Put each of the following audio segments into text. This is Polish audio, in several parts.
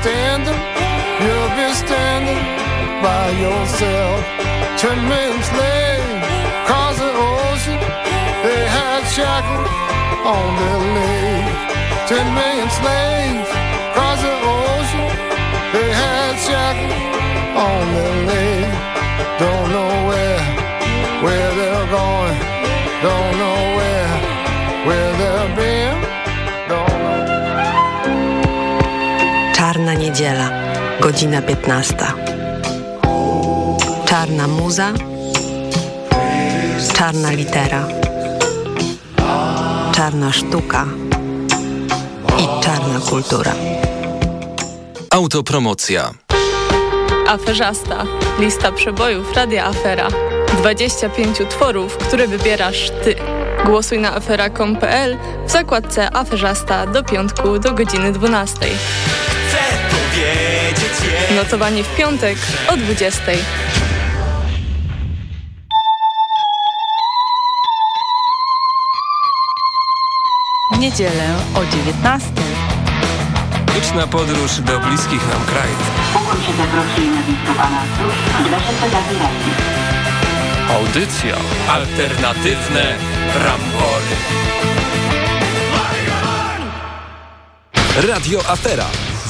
standing, you'll be standing by yourself. Ten men slaves across the ocean, they had shackles on their legs. Ten million slaves across the ocean, they had shackles on their legs. Don't know where, where they're going. Don't know where, where Czarna niedziela, godzina 15. Czarna muza, czarna litera, czarna sztuka i czarna kultura. Autopromocja. Aferzasta. Lista przebojów Radia Afera. 25 utworów, które wybierasz Ty. Głosuj na afera.com.pl w zakładce Aferzasta do piątku do godziny 12. Notowanie w piątek o 20. W niedzielę o 19. Liczna podróż do bliskich nam krajów. Pokój się zaprosili na dla fotografii. Audycja. Alternatywne rambory. Radio Afera.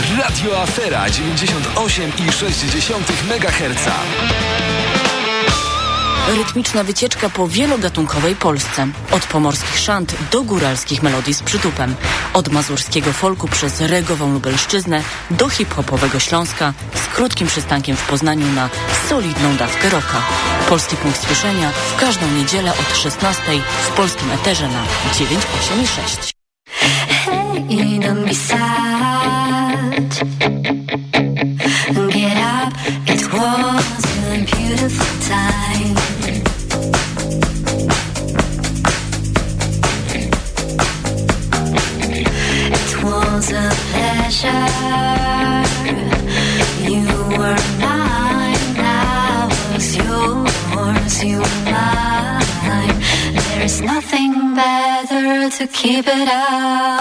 Radio Afera 98,6 MHz. Rytmiczna wycieczka po wielogatunkowej Polsce. Od pomorskich szant do góralskich melodii z przytupem. Od mazurskiego folku przez regową Lubelszczyznę do hip-hopowego Śląska z krótkim przystankiem w Poznaniu na solidną dawkę rocka. Polski punkt słyszenia w każdą niedzielę od 16 w polskim eterze na 986. Hey, There's nothing better to keep it up.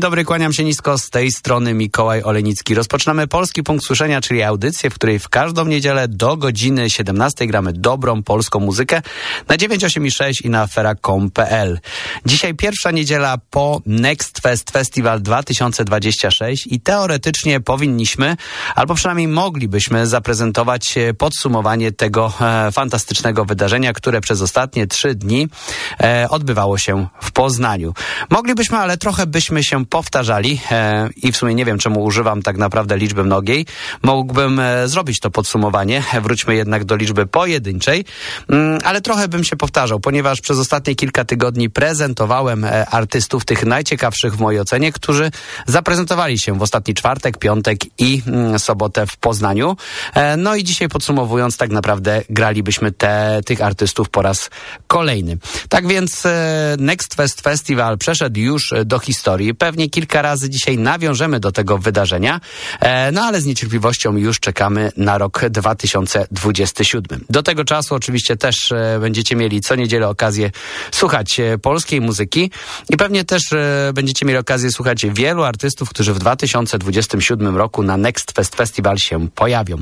Dzień dobry, kłaniam się nisko z tej strony Mikołaj Olenicki. Rozpoczynamy Polski Punkt Słyszenia, czyli audycję, w której w każdą niedzielę do godziny 17 gramy dobrą polską muzykę na 986 i na afera.com.pl. Dzisiaj pierwsza niedziela po Next Fest Festival 2026 i teoretycznie powinniśmy, albo przynajmniej moglibyśmy zaprezentować podsumowanie tego e, fantastycznego wydarzenia, które przez ostatnie trzy dni e, odbywało się w Poznaniu. Moglibyśmy, ale trochę byśmy się powtarzali e, i w sumie nie wiem, czemu używam tak naprawdę liczby mnogiej. Mógłbym e, zrobić to podsumowanie. Wróćmy jednak do liczby pojedynczej, mm, ale trochę bym się powtarzał, ponieważ przez ostatnie kilka tygodni prezentowałem e, artystów, tych najciekawszych w mojej ocenie, którzy zaprezentowali się w ostatni czwartek, piątek i mm, sobotę w Poznaniu. No i dzisiaj podsumowując, tak naprawdę gralibyśmy te, tych artystów po raz kolejny. Tak więc Next Fest Festival przeszedł już do historii. Pewnie kilka razy dzisiaj nawiążemy do tego wydarzenia, e, no ale z niecierpliwością już czekamy na rok 2027. Do tego czasu oczywiście też e, będziecie mieli co niedzielę okazję słuchać e, polskiej muzyki i pewnie też będziecie mieli okazję słuchać wielu artystów, którzy w 2027 roku na Next Fest Festival się pojawią.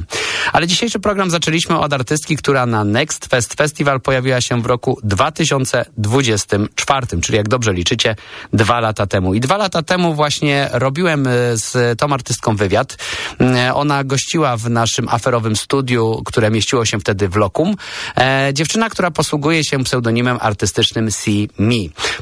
Ale dzisiejszy program zaczęliśmy od artystki, która na Next Fest Festival pojawiła się w roku 2024, czyli jak dobrze liczycie, dwa lata temu. I dwa lata temu właśnie robiłem e, z tą artystką wywiad. E, Ona gościła w naszym aferowym studiu, które mieściło się wtedy w Lokum. E, dziewczyna, która posługuje się pseudonimem artystycznym See Me.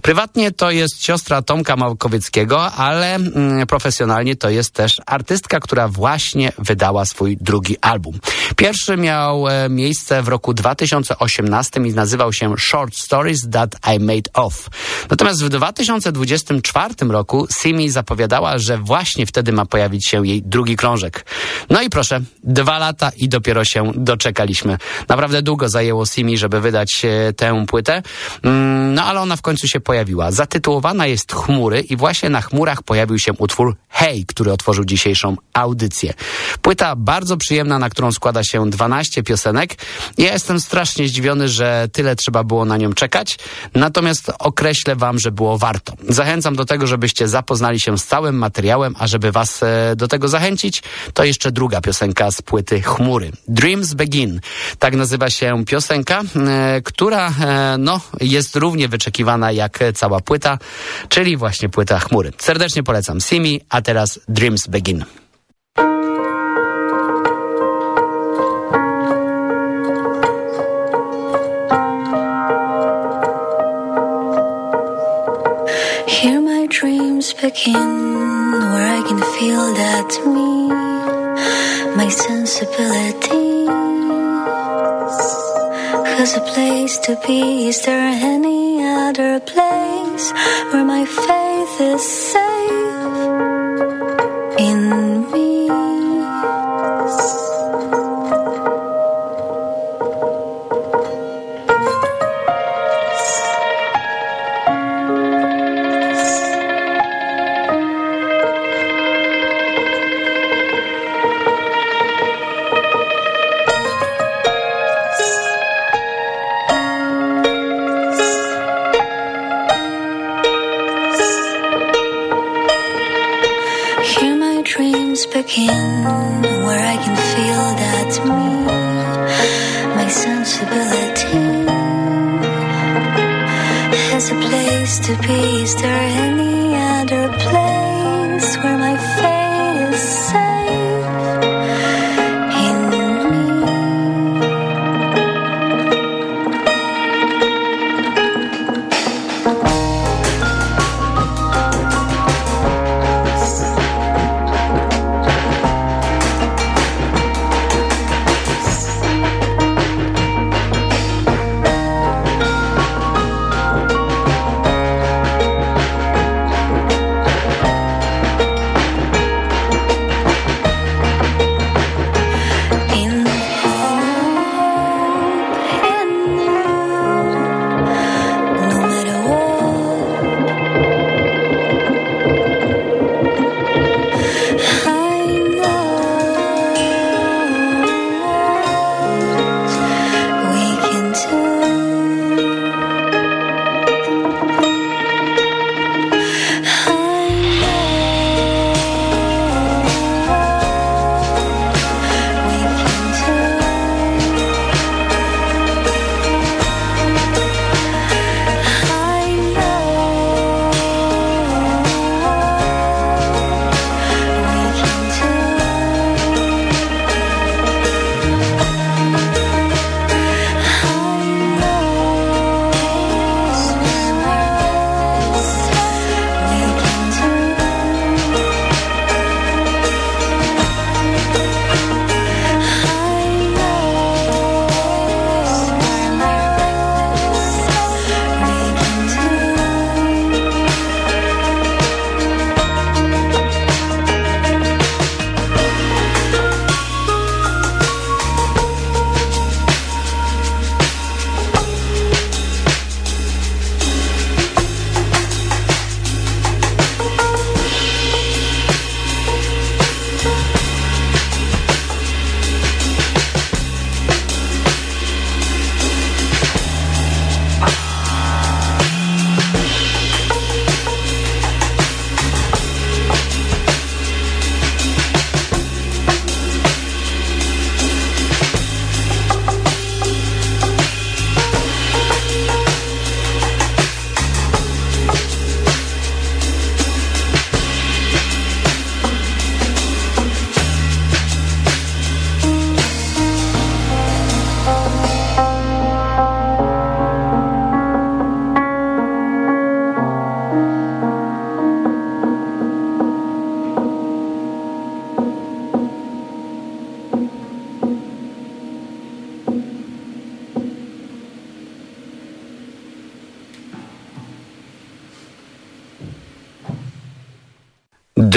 Prywatnie to jest siostra Tomka Małkowieckiego, ale mm, profesjonalnie to jest też artystka, która właśnie wydała swój drugi album. Pierwszy miał miejsce w roku 2018 i nazywał się Short Stories That I Made Of. Natomiast w 2024 roku Simi zapowiadała, że właśnie wtedy ma pojawić się jej drugi krążek. No i proszę, dwa lata i dopiero się doczekaliśmy. Naprawdę długo zajęło Simi, żeby wydać e, tę płytę, Mm, no ale ona w końcu się pojawiła. Zatytułowana jest Chmury i właśnie na chmurach pojawił się utwór Hej, który otworzył dzisiejszą audycję. Płyta bardzo przyjemna, na którą składa się 12 piosenek. Ja jestem strasznie zdziwiony, że tyle trzeba było na nią czekać, natomiast określę wam, że było warto. Zachęcam do tego, żebyście zapoznali się z całym materiałem, a żeby was e, do tego zachęcić, to jeszcze druga piosenka z płyty Chmury. Dreams Begin. Tak nazywa się piosenka, e, która e, no, jest równie wyczekiwana jak cała płyta, czyli właśnie płyta Chmury. Serdecznie polecam Simi, a teraz Dreams Begin. Begin, where I can feel that me, my sensibility has a place to be. Is there any other place where my faith is safe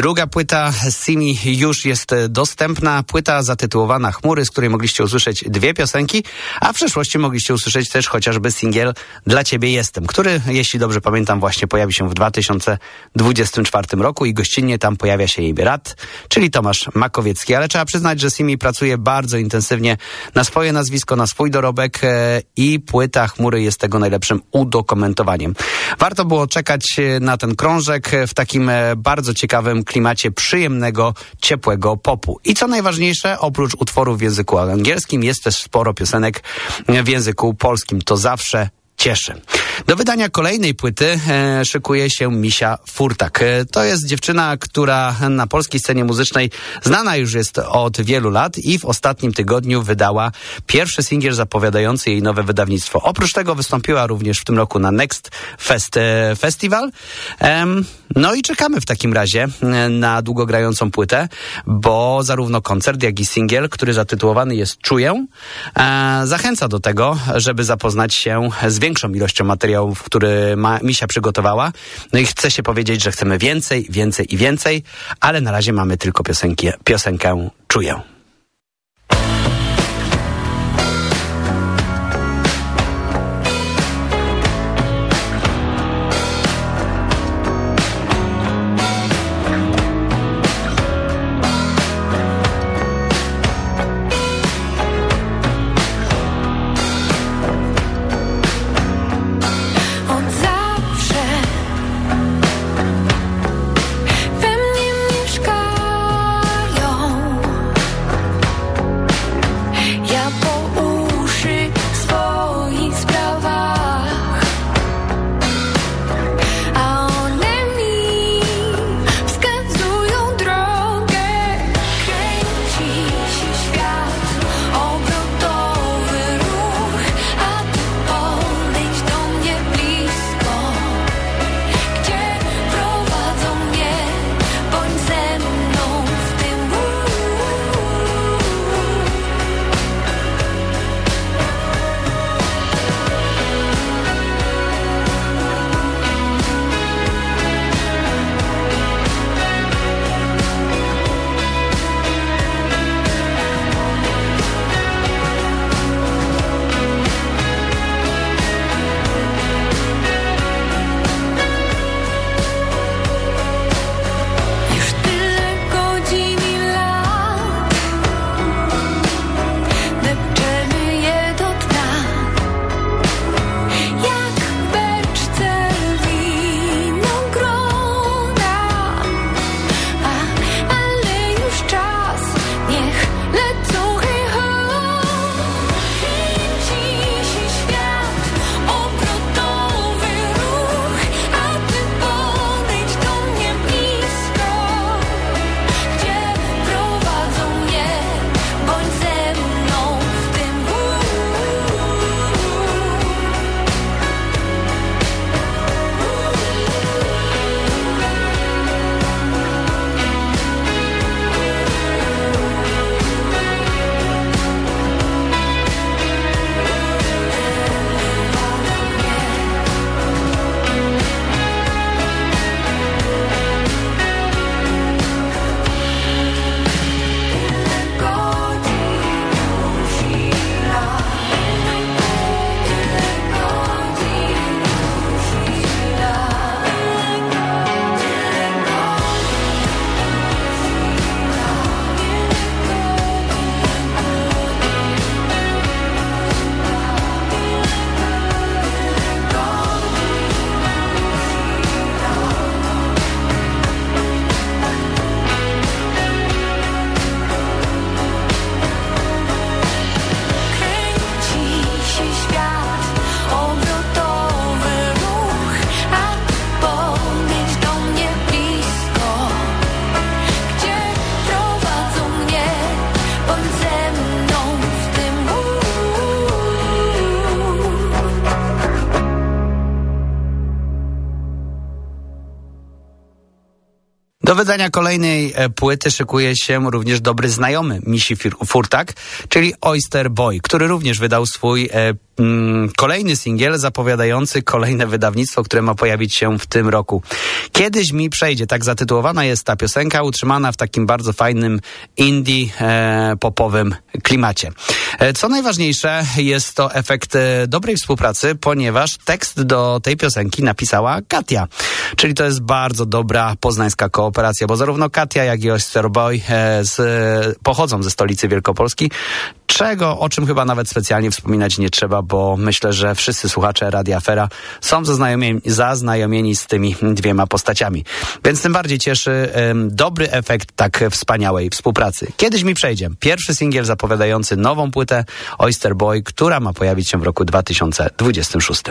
Druga płyta Simi już jest dostępna. Płyta zatytułowana Chmury, z której mogliście usłyszeć dwie piosenki, a w przeszłości mogliście usłyszeć też chociażby singiel Dla Ciebie Jestem, który, jeśli dobrze pamiętam, właśnie pojawi się w 2024 roku i gościnnie tam pojawia się jej brat, czyli Tomasz Makowiecki. Ale trzeba przyznać, że Simi pracuje bardzo intensywnie na swoje nazwisko, na swój dorobek e, i płyta Chmury jest tego najlepszym udokumentowaniem. Warto było czekać e, na ten krążek w takim e, bardzo ciekawym klimacie przyjemnego, ciepłego popu. I co najważniejsze, oprócz utworów w języku angielskim jest też sporo piosenek w języku polskim. To zawsze cieszy. Do wydania kolejnej płyty e, szykuje się Misia Furtak. E, to jest dziewczyna, która na polskiej scenie muzycznej znana już jest od wielu lat i w ostatnim tygodniu wydała pierwszy singiel zapowiadający jej nowe wydawnictwo. Oprócz tego wystąpiła również w tym roku na Next Fest e, Festival. no i czekamy w takim razie na długogrającą płytę, bo zarówno koncert, jak i singiel, który zatytułowany jest Czuję, zachęca do tego, żeby zapoznać się z większą ilością materiałów, który ma, Misia przygotowała. No i chce się powiedzieć, że chcemy więcej, więcej i więcej, ale na razie mamy tylko piosenki, piosenkę Czuję. Wydania kolejnej e, płyty szykuje się również dobry znajomy Misi Furtak, czyli Oyster Boy, który również wydał swój e, kolejny singiel zapowiadający kolejne wydawnictwo, które ma pojawić się w tym roku. Kiedyś mi przejdzie, tak zatytułowana jest ta piosenka, utrzymana w takim bardzo fajnym indie e, popowym klimacie. E, co najważniejsze, jest to efekt e, dobrej współpracy, ponieważ tekst do tej piosenki napisała Katia. Czyli to jest bardzo dobra poznańska kooperacja, bo zarówno Katia, jak i Osterboy e, z, pochodzą ze stolicy Wielkopolski, czego, o czym chyba nawet specjalnie wspominać nie trzeba, bo myślę, że wszyscy słuchacze Radia Afera są zaznajomieni, zaznajomieni z tymi dwiema postaciami. Więc tym bardziej cieszy dobry efekt tak wspaniałej współpracy. Kiedyś mi przejdzie. Pierwszy singiel zapowiadający nową płytę Oyster Boy, która ma pojawić się w roku 2026.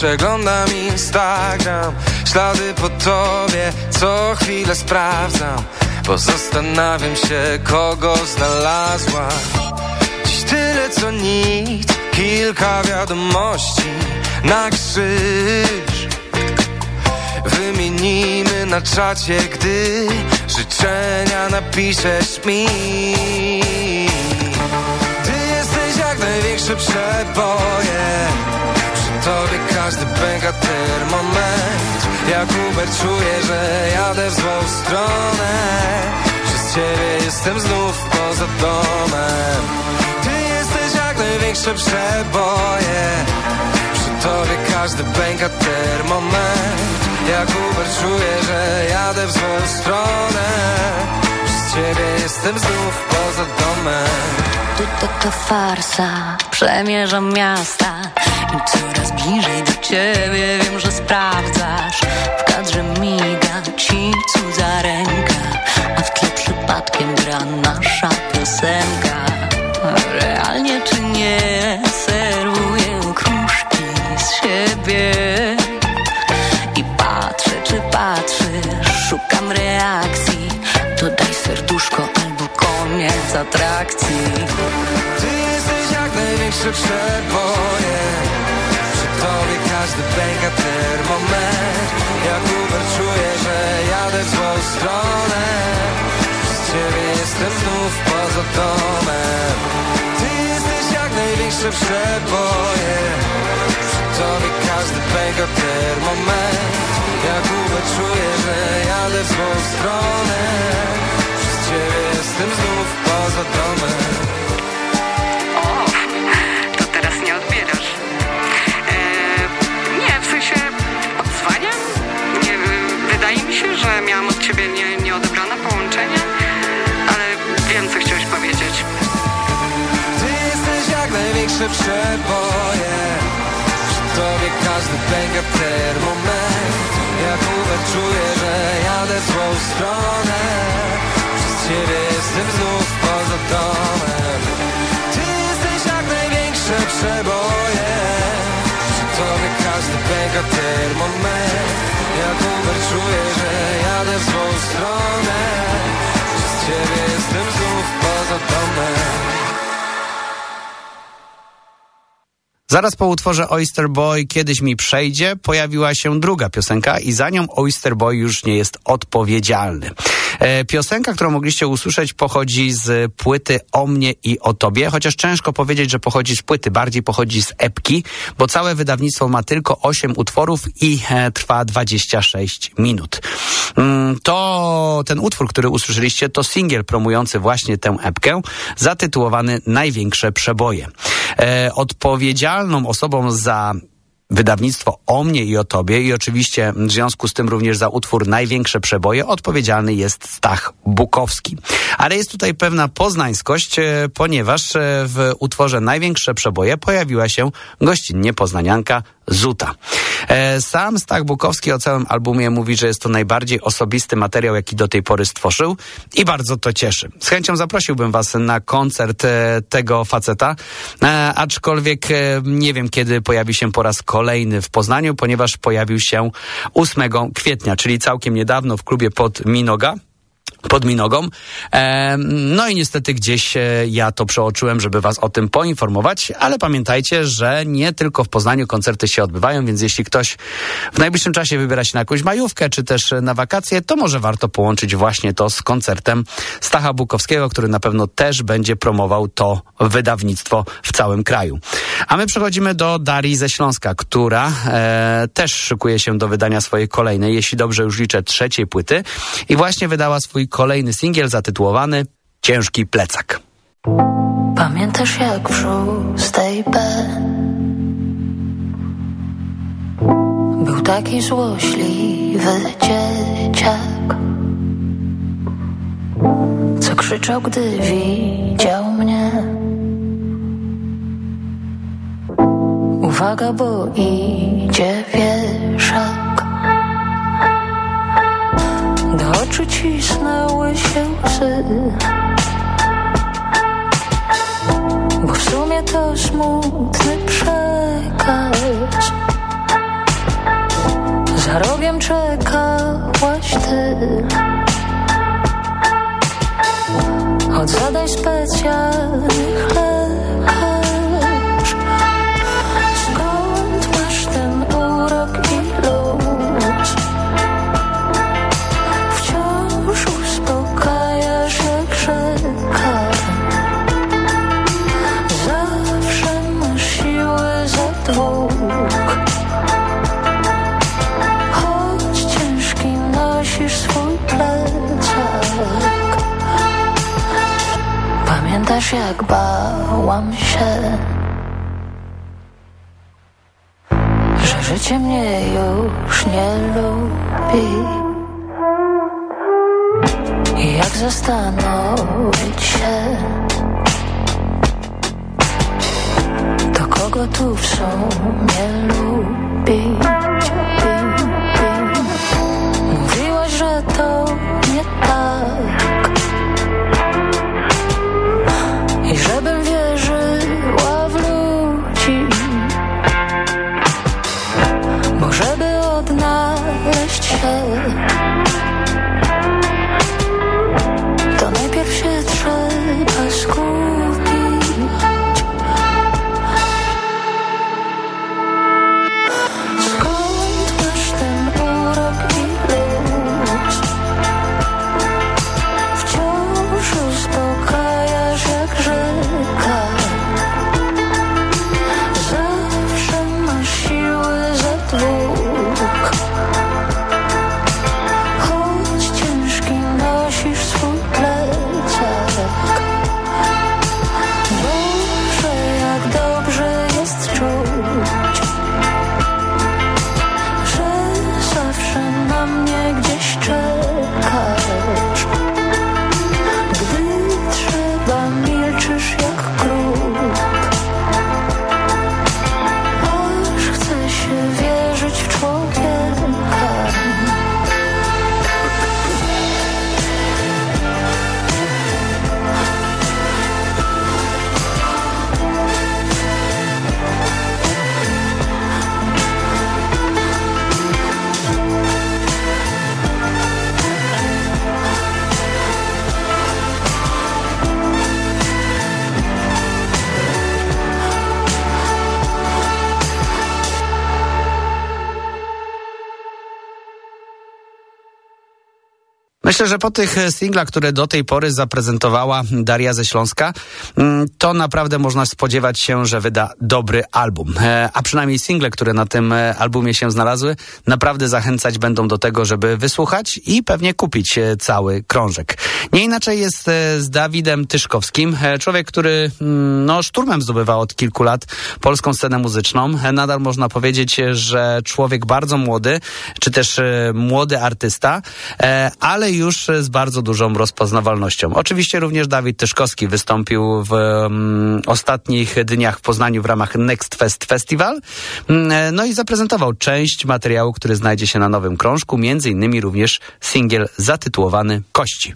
przeglądam Instagram. Ślady po tobie co chwilę sprawdzam. Bo zastanawiam się kogo znalazła Dziś tyle co nic, kilka wiadomości na krzyż. Wymienimy na czacie, gdy życzenia napiszesz mi. Ty jesteś jak największe przeboje Tobie każdy pęka termometr Jak Uber czuję, że jadę w złą stronę. Przez ciebie jestem znów poza domem. Ty jesteś jak największe przeboje. Przy tobie każdy pęka termometr Jak Uber czuję, że jadę w złą stronę. Przez ciebie jestem znów poza domem. To, to, to farsa. Przemierzam miasta coraz bliżej do ciebie. Wiem, że sprawdzasz. W kadrze miga ci cudza ręka A w tle przypadkiem gra nasza piosenka. Realnie czy nie Serwuję okruszki z siebie? I patrzę, czy patrzysz Szukam reakcji. Dodaj serduszko albo koniec atrakcji. Ty jesteś jak największe przeboje tobie każdy pęka termometr Jak Uber czuję, że jadę w złą stronę. Przez ciebie jestem znów poza domem. Ty jesteś jak największe przeboje. Przy tobie każdy pęka termometr Jak Uber czuję, że jadę w złą stronę. Przez ciebie jestem znów poza domem że miałam od ciebie nie, nieodebrane połączenie, ale wiem, co chciałeś powiedzieć. Ty jesteś jak największe przeboje. Przy tobie każdy pęka termometr. Jak Uber czuję, że jadę w złą stronę. Przez ciebie jestem znów poza domem. Ty jesteś jak największe przeboje Tobie każdy pęka termometr Jak Uber czuję, że jadę w złą stronę. Przez ciebie jestem znów poza domem Zaraz po utworze Oyster Boy Kiedyś mi przejdzie pojawiła się druga piosenka i za nią Oyster Boy już nie jest odpowiedzialny. E, piosenka, którą mogliście usłyszeć pochodzi z płyty O mnie i o tobie, chociaż ciężko powiedzieć, że pochodzi z płyty, bardziej pochodzi z epki, bo całe wydawnictwo ma tylko 8 utworów i e, trwa 26 minut. Mm, to ten utwór, który usłyszeliście, to singiel promujący właśnie tę epkę, zatytułowany Największe przeboje. E, odpowiedzialną osobą za wydawnictwo o mnie i o tobie i oczywiście w związku z tym również za utwór Największe Przeboje odpowiedzialny jest Stach Bukowski. Ale jest tutaj pewna poznańskość, e, ponieważ e, w utworze Największe Przeboje pojawiła się gościnnie poznanianka Zuta. E, Sam Stach Bukowski o całym albumie mówi, że jest to najbardziej osobisty materiał, jaki do tej pory stworzył i bardzo to cieszy. Z chęcią zaprosiłbym was na koncert e, tego faceta, e, aczkolwiek nie wiem, kiedy pojawi się po raz kolejny w Poznaniu, ponieważ pojawił się 8 kwietnia, czyli całkiem niedawno w klubie pod Minoga pod minogą. E, no i niestety gdzieś e, ja to przeoczyłem, żeby was o tym poinformować, ale pamiętajcie, że nie tylko w Poznaniu koncerty się odbywają, więc jeśli ktoś w najbliższym czasie wybiera się na jakąś majówkę, czy też na wakacje, to może warto połączyć właśnie to z koncertem Stacha Bukowskiego, który na pewno też będzie promował to wydawnictwo w całym kraju. A my przechodzimy do Darii ze Śląska, która e, też szykuje się do wydania swojej kolejnej, jeśli dobrze już liczę, trzeciej płyty i właśnie wydała swój kolejny singiel zatytułowany Ciężki plecak. Pamiętasz jak w szóstej B Był taki złośliwy dzieciak Co krzyczał, gdy widział mnie Uwaga, bo idzie wieszak Do oczu cisnęły się łzy. Bo w sumie to smutny przekaz. Za rogiem czekałaś ty. Od zadań specjalnych Pamiętasz jak bałam się Że życie mnie już nie lubi jak zastanowić się gotów są mnie lubić. Mówiłaś, że to nie tak żebym wierzyła w ludzi, bo żeby odnaleźć się, to najpierw się trzeba skupić. Myślę, że po tych e, singlach, które do tej pory zaprezentowała Daria ze Śląska, mm, to naprawdę można spodziewać się, że wyda dobry album. E, A przynajmniej single, które na tym e, albumie się znalazły, naprawdę zachęcać będą do tego, żeby wysłuchać i pewnie kupić cały krążek. Nie inaczej jest z Dawidem Tyszkowskim. Człowiek, który mm, no, szturmem zdobywa od kilku lat polską scenę muzyczną. Nadal można powiedzieć, że człowiek bardzo młody, czy też młody artysta, ale już z bardzo dużą rozpoznawalnością. Oczywiście również Dawid Tyszkowski wystąpił w mm, ostatnich dniach w Poznaniu w ramach Next Fest Festival. Mm, e, No i zaprezentował część materiału, który znajdzie się na nowym krążku, między innymi również singiel zatytułowany Kości.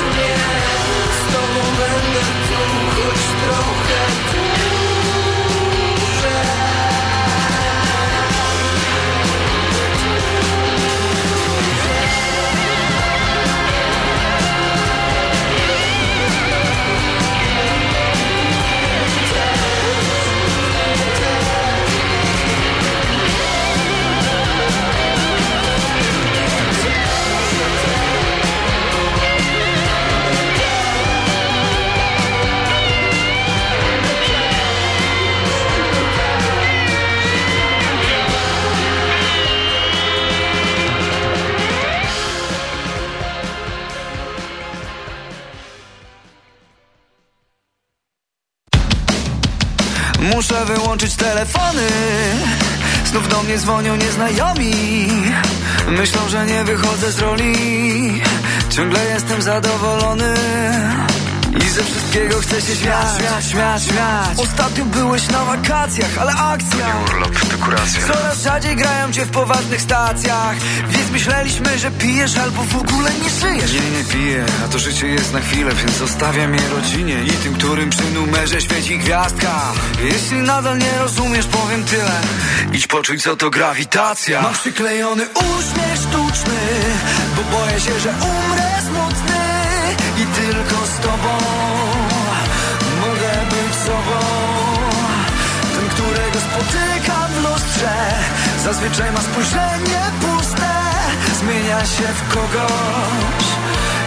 Mnie, Wyłączyć telefony. Znów do mnie dzwonią nieznajomi. Myślą, że nie wychodzę z roli. Ciągle jestem zadowolony I ze wszystkiego chcę się śmiać, śmiać, śmiać, śmiać. Ostatnio byłeś na wakacjach, ale akcja. Urlop, dekoracja Coraz rzadziej grają cię w poważnych stacjach. Więc myśleliśmy, że pijesz albo w ogóle nie żyjesz. Nie, nie piję, a to życie jest na chwilę Więc zostawiam je rodzinie i tym, którym przy numerze świeci gwiazdka. Jeśli nadal nie rozumiesz, powiem tyle. Idź poczuj, co to grawitacja. Mam przyklejony uśmiech sztuczny Bo boję się, że umrę smutny. I tylko z Zazwyczaj ma spojrzenie puste. Zmienia się w kogoś.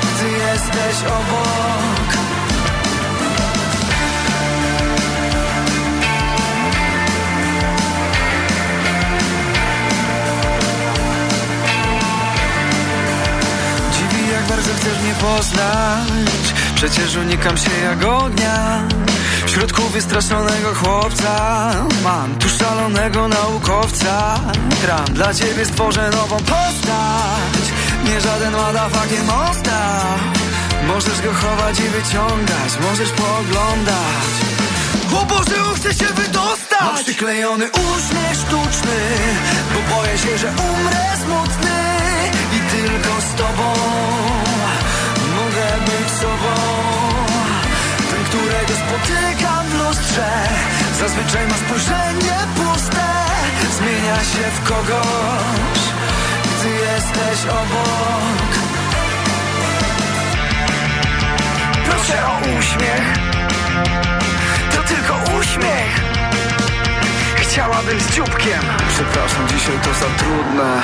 Gdy jesteś obok. Dziwi jak bardzo chcesz mnie poznać. Przecież unikam się jak ognia W środku wystraszonego chłopca. Mam tu szalonego naukowca. Gram dla ciebie stworzę nową postać. Nie żaden motherfucking mosta Możesz go chować i wyciągać Możesz pooglądać. O Boże, on chce się wydostać. Mam przyklejony uśmiech sztuczny Bo boję się, że umrę smutny. I tylko z tobą Mogę być sobą. Ten, którego spotykam w lustrze. Zazwyczaj ma spojrzenie puste. Zmienia się w kogoś Gdy jesteś obok. Proszę o uśmiech. To tylko uśmiech. Chciałabym z dzióbkiem. Przepraszam, dzisiaj to za trudne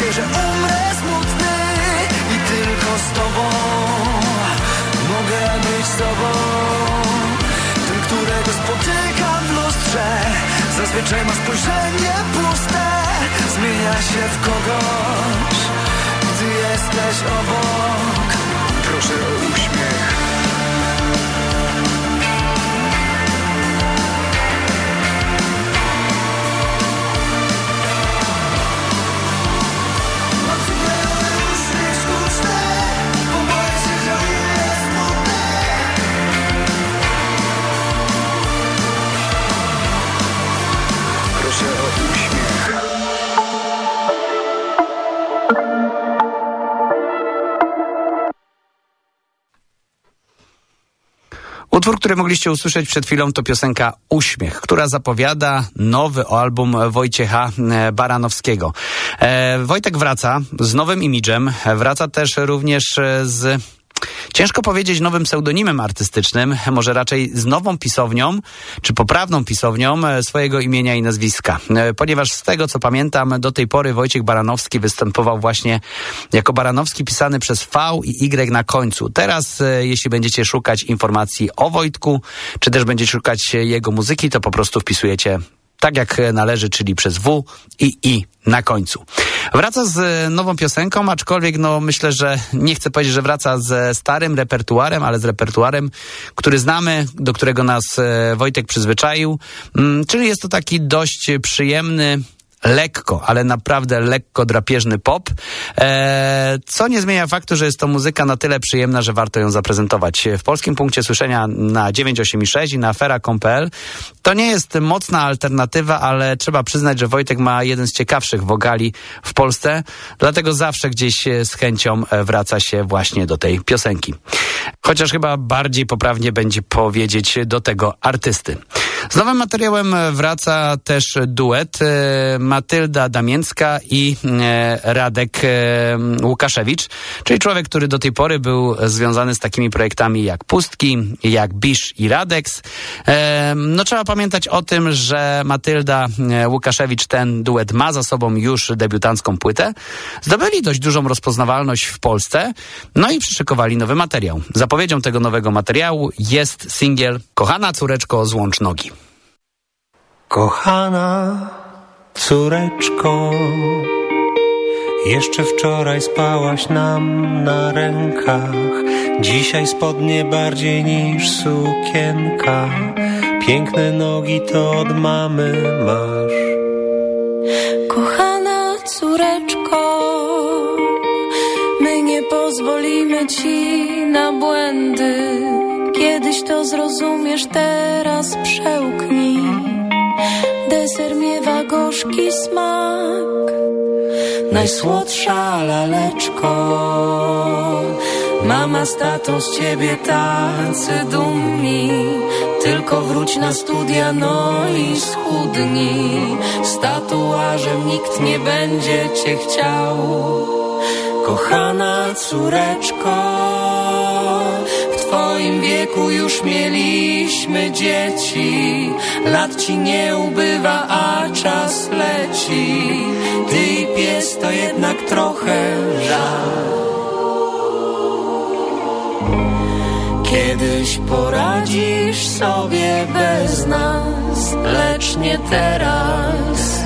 się, że umrę smutny I tylko z tobą Mogę być sobą Ten, którego spotykam w lustrze Zazwyczaj ma spojrzenie puste Zmienia się w kogoś. Gdy jesteś obok. Proszę o uśmiech Utwór, który mogliście usłyszeć przed chwilą, to piosenka Uśmiech, która zapowiada nowy album Wojciecha e, Baranowskiego. E, Wojtek wraca z nowym imidżem, wraca też również e, z Ciężko powiedzieć nowym pseudonimem artystycznym, może raczej z nową pisownią, czy poprawną pisownią e, swojego imienia i nazwiska. E, Ponieważ z tego, co pamiętam, do tej pory Wojciech Baranowski występował właśnie jako Baranowski pisany przez V i Y na końcu. Teraz, e, jeśli będziecie szukać informacji o Wojtku, czy też będziecie szukać jego muzyki, to po prostu wpisujecie tak jak należy, czyli przez W i I na końcu. Wraca z nową piosenką, aczkolwiek no myślę, że nie chcę powiedzieć, że wraca ze starym repertuarem, ale z repertuarem, który znamy, do którego nas e, Wojtek przyzwyczaił. Mm, czyli jest to taki dość przyjemny, lekko, ale naprawdę lekko drapieżny pop, e, co nie zmienia faktu, że jest to muzyka na tyle przyjemna, że warto ją zaprezentować. W polskim punkcie słyszenia na 986 i na afera.com.pl to nie jest mocna alternatywa, ale trzeba przyznać, że Wojtek ma jeden z ciekawszych wogali w Polsce, dlatego zawsze gdzieś z chęcią wraca się właśnie do tej piosenki. Chociaż chyba bardziej poprawnie będzie powiedzieć do tego artysty. Z nowym materiałem wraca też duet e, Matylda Damięcka i e, Radek e, Łukaszewicz, czyli człowiek, który do tej pory był związany z takimi projektami jak Pustki, jak Bisz i Radex. No trzeba pamiętać o tym, że Matylda Łukaszewicz ten duet ma za sobą już debiutancką płytę. Zdobyli dość dużą rozpoznawalność w Polsce, no i przyszykowali nowy materiał. Zapowiedzią tego nowego materiału jest singiel Kochana córeczko, złącz nogi. Kochana córeczko, jeszcze wczoraj spałaś nam na rękach, dzisiaj spodnie bardziej niż sukienka. Piękne nogi to od mamy masz. Kochana córeczko, my nie pozwolimy ci na błędy. Kiedyś to zrozumiesz, teraz przełknij. Deser miewa gorzki smak. Najsłodsza laleczko. Mama z tatą z ciebie tacy dumni. Tylko wróć na studia, no i schudnij Z tatuażem nikt nie będzie cię chciał. Kochana córeczko twoim wieku już mieliśmy dzieci. Lat ci nie ubywa, a czas leci. Ty i pies to jednak trochę żal. Kiedyś poradzisz sobie bez nas Lecz nie teraz.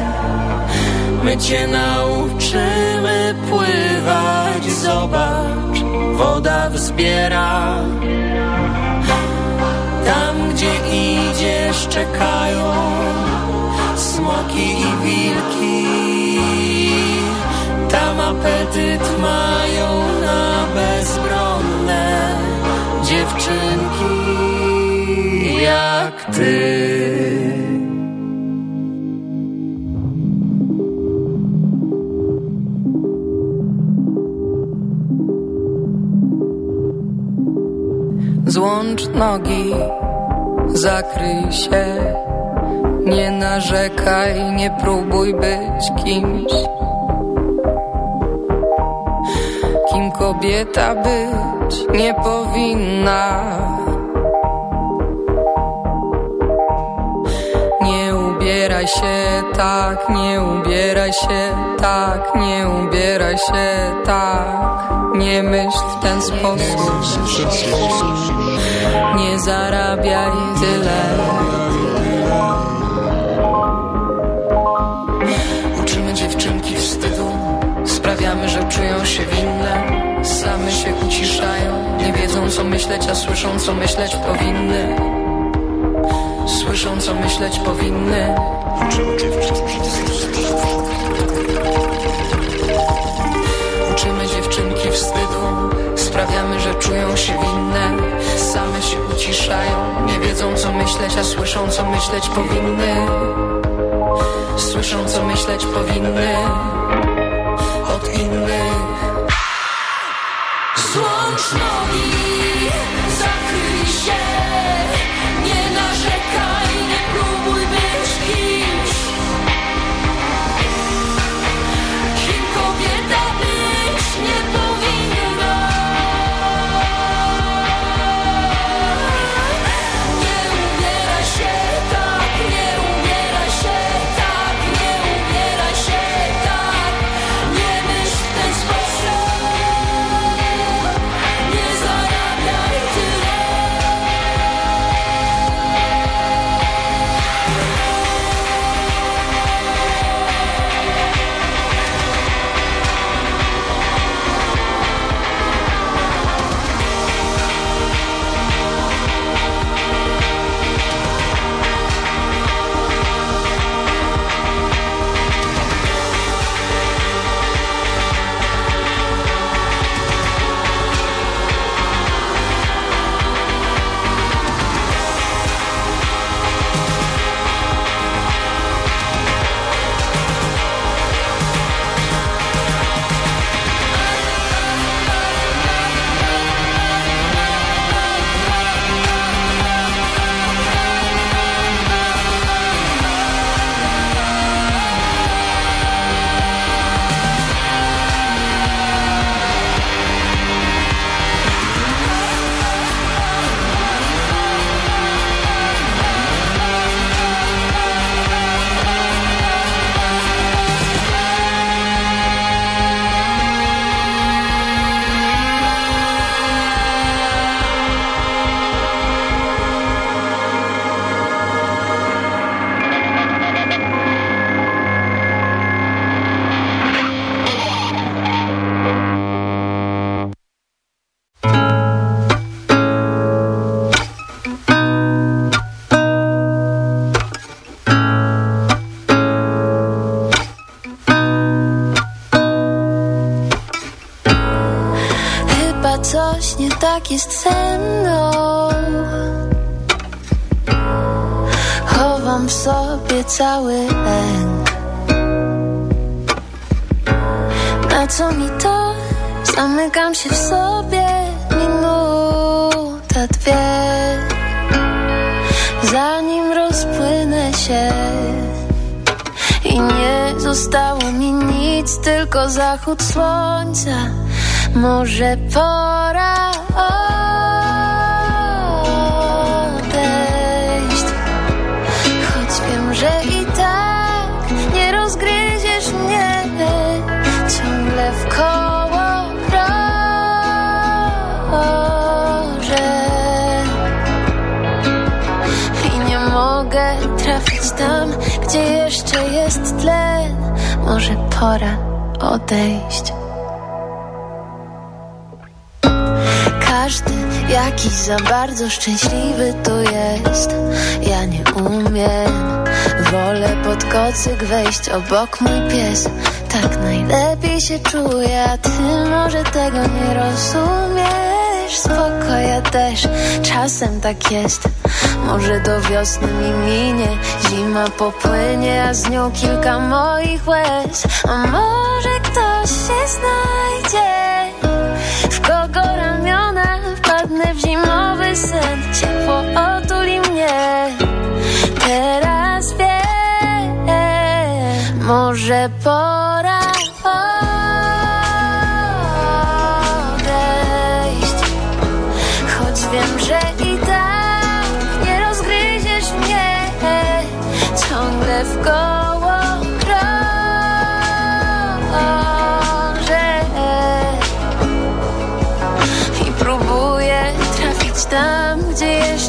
My cię nauczymy pływać. Zobacz, woda wzbiera gdzie idziesz, czekają smoki i wilki. Tam apetyt mają na bezbronne dziewczynki jak ty. Złącz nogi, zakryj się, nie narzekaj, nie próbuj być kimś. Kim kobieta być nie powinna. Nie ubieraj się tak, nie ubieraj się tak, nie ubieraj się tak. Nie myśl w ten sposób Nie zarabiaj tyle. Uczymy dziewczynki wstydu. Sprawiamy, że czują się winne. Same się uciszają. Nie wiedzą co myśleć, a słyszą co myśleć powinny. Słyszą co myśleć powinny. Uczymy dziewczynki Uczymy dziewczynki wstydu Sprawiamy, że czują się winne. Same się uciszają Nie wiedzą co myśleć, a słyszą co myśleć powinny. Słyszą co myśleć powinny Od innych. Złącz nogi Zakryj się zachód słońca. Może pora odejść. Choć wiem, że i tak Nie rozgryziesz mnie Ciągle w koło krążę I nie mogę trafić tam Gdzie jeszcze jest tlen. Może pora odejść. Każdy jakiś za bardzo szczęśliwy tu jest. Ja nie umiem. Wolę pod kocyk wejść obok mój pies. Tak najlepiej się czuję A ty może tego nie rozumiesz. Spoko, ja też. Czasem tak jest. Może do wiosny mi minie Zima popłynie, a z nią kilka moich łez. A może ktoś się znajdzie? W kogo ramiona wpadnę w zimowy sen? Ciepło otuli mnie. Teraz wiem. Może pora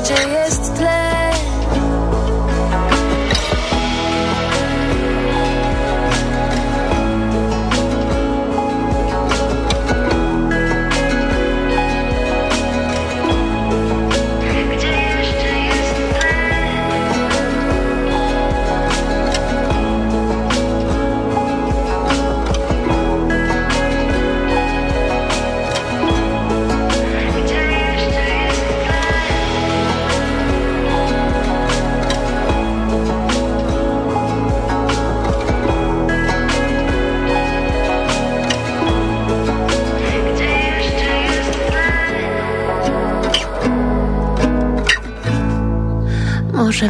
gdzie jeszcze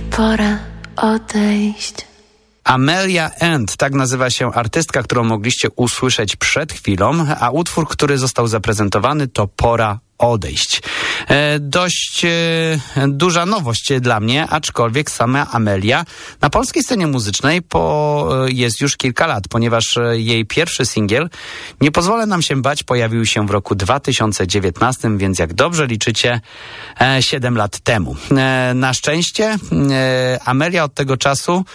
Pora odejść. Amelia End, tak nazywa się artystka, którą mogliście usłyszeć przed chwilą, a utwór, który został zaprezentowany to Pora odejść. E, dość e, duża nowość dla mnie, aczkolwiek sama Amelia na polskiej scenie muzycznej po, e, jest już kilka lat, ponieważ jej pierwszy singiel Nie pozwolę nam się bać pojawił się w roku 2019, więc jak dobrze liczycie, e, 7 lat temu. Na szczęście Amelia od tego czasu,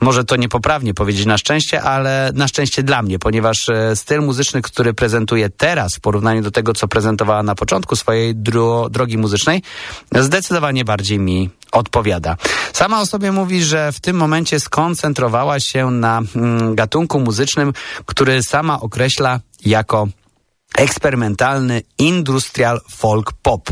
może to niepoprawnie powiedzieć na szczęście, ale na szczęście dla mnie, ponieważ styl muzyczny, który prezentuje teraz w porównaniu do tego, co prezentowała na początku swojej dro drogi muzycznej, zdecydowanie bardziej mi odpowiada. Sama o sobie mówi, że w tym momencie skoncentrowała się na mm, gatunku muzycznym, który sama określa jako eksperymentalny industrial folk pop.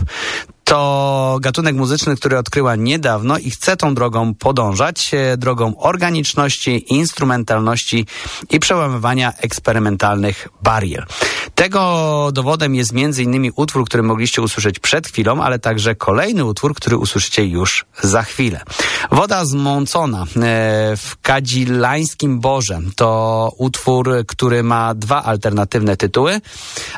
To gatunek muzyczny, który odkryła niedawno i chce tą drogą podążać, e, drogą organiczności, instrumentalności i przełamywania eksperymentalnych barier. Tego dowodem jest m.in. utwór, który mogliście usłyszeć przed chwilą, ale także kolejny utwór, który usłyszycie już za chwilę. Woda zmącona e, w Kadzilańskim Borze to utwór, który ma dwa alternatywne tytuły,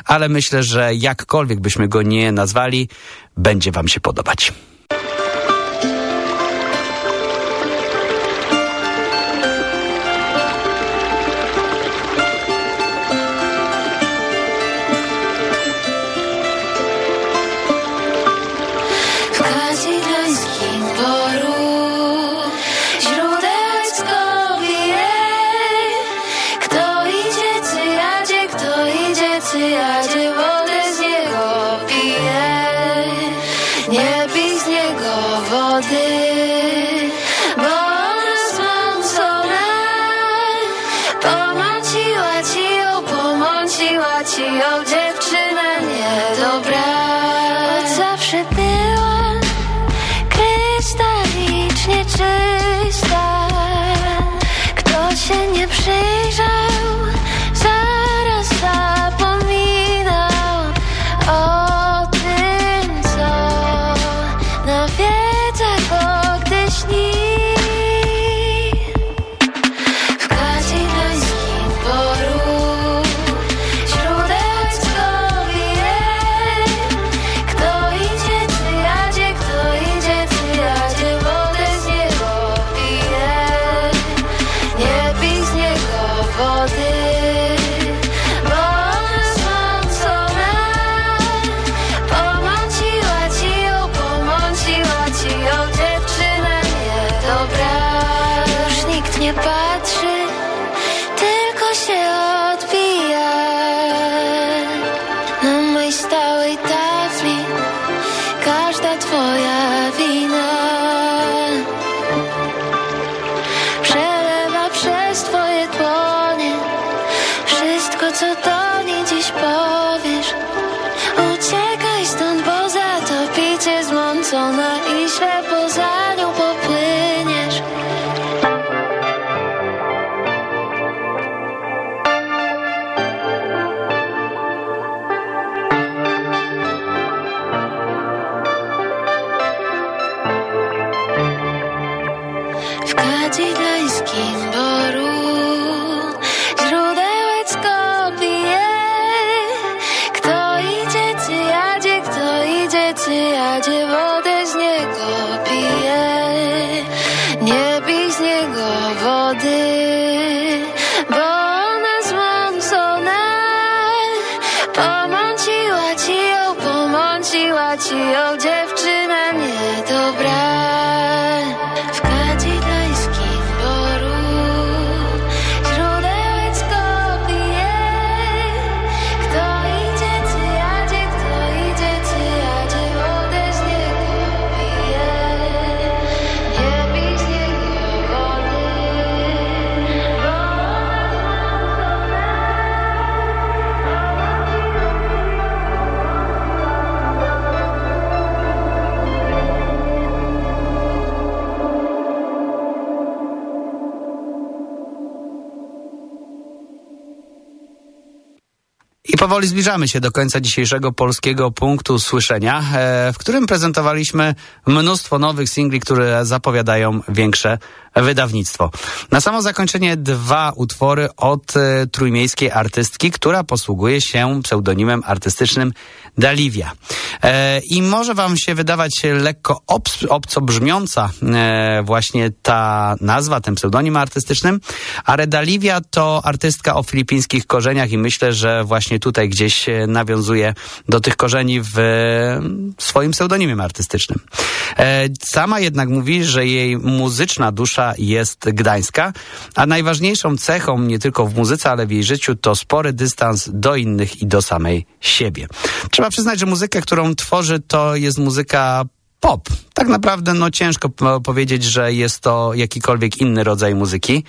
ale myślę, że jakkolwiek byśmy go nie nazwali, będzie Wam się podobać. Pomąciła ci ją powoli zbliżamy się do końca dzisiejszego polskiego punktu słyszenia, e, w którym prezentowaliśmy mnóstwo nowych singli, które zapowiadają większe wydawnictwo. Na samo zakończenie dwa utwory od e, trójmiejskiej artystki, która posługuje się pseudonimem artystycznym Daliwia. E, I może wam się wydawać lekko obs- obco brzmiąca e, właśnie ta nazwa, ten pseudonim artystycznym, ale Daliwia to artystka o filipińskich korzeniach i myślę, że właśnie tutaj gdzieś e, nawiązuje do tych korzeni w swoim pseudonimie artystycznym. Sama jednak mówi, że jej muzyczna dusza jest gdańska, a najważniejszą cechą nie tylko w muzyce, ale w jej życiu to spory dystans do innych i do samej siebie. Trzeba przyznać, że muzykę, którą tworzy, to jest muzyka pop. Tak naprawdę no ciężko powiedzieć, że jest to jakikolwiek inny rodzaj muzyki,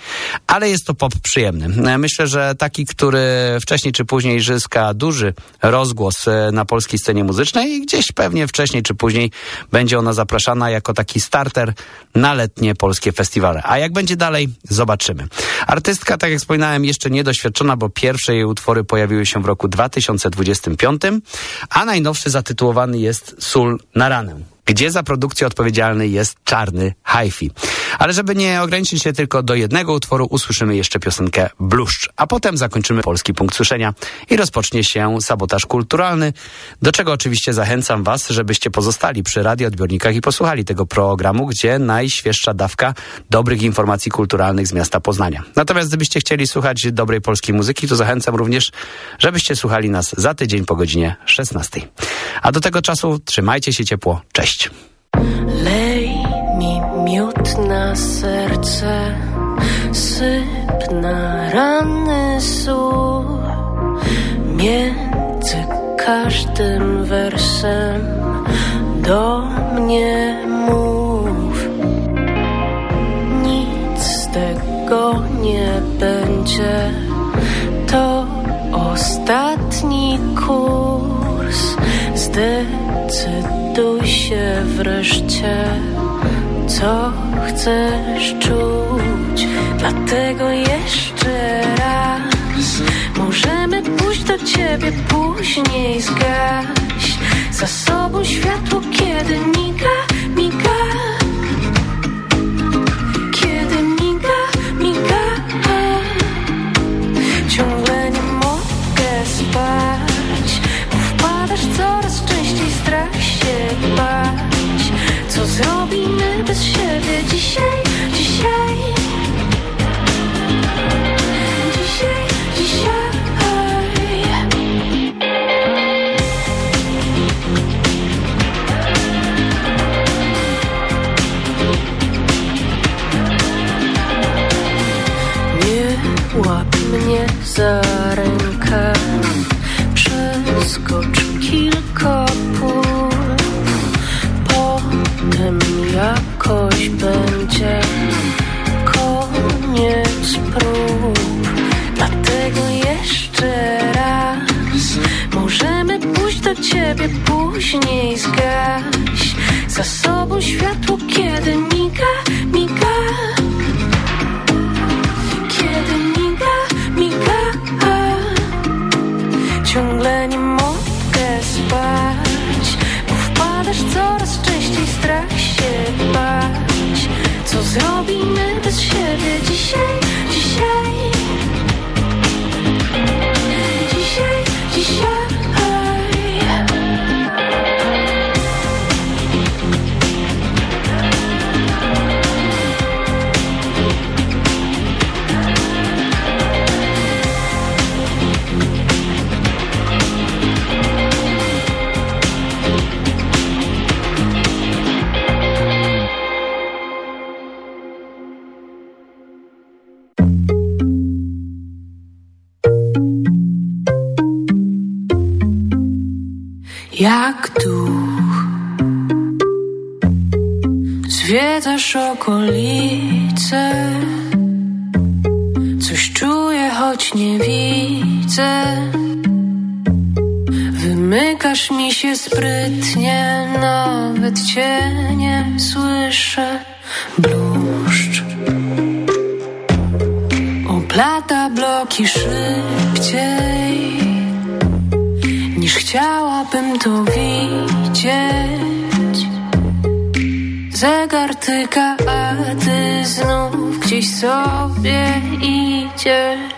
ale jest to pop przyjemny. E, Myślę, że taki, który wcześniej czy później zyska duży rozgłos e, na polskiej scenie muzycznej i gdzieś pewnie wcześniej czy później będzie ona zapraszana jako taki starter na letnie polskie festiwale. A jak będzie dalej, zobaczymy. Artystka, tak jak wspominałem, jeszcze niedoświadczona, bo pierwsze jej utwory pojawiły się w roku 2025, a najnowszy zatytułowany jest Sól na ranę gdzie za produkcję odpowiedzialny jest czarny hi-fi. Ale żeby nie ograniczyć się tylko do jednego utworu, usłyszymy jeszcze piosenkę Bluszcz, a potem zakończymy polski punkt słyszenia i rozpocznie się sabotaż kulturalny, do czego oczywiście zachęcam Was, żebyście pozostali przy radioodbiornikach i posłuchali tego programu, gdzie najświeższa dawka dobrych informacji kulturalnych z miasta Poznania. Natomiast gdybyście chcieli słuchać dobrej polskiej muzyki, to zachęcam również, żebyście słuchali nas za tydzień po godzinie 16. A do tego czasu trzymajcie się ciepło. Cześć! Lej mi miód na serce, syp na rany sól. Między każdym wersem do mnie mów. Nic z tego nie będzie, to ostatni kurs. Zdecyduj się wreszcie, co chcesz czuć. Dlatego jeszcze raz możemy pójść do ciebie, później zgaś. Za sobą światło, kiedy miga, miga. Kiedy miga, miga. Ciągle nie mogę spać, strach się bać. Co zrobimy bez siebie dzisiaj, dzisiaj? na bloki szybciej Niż chciałabym to widzieć. Zegar tyka, a ty znów gdzieś sobie idziesz.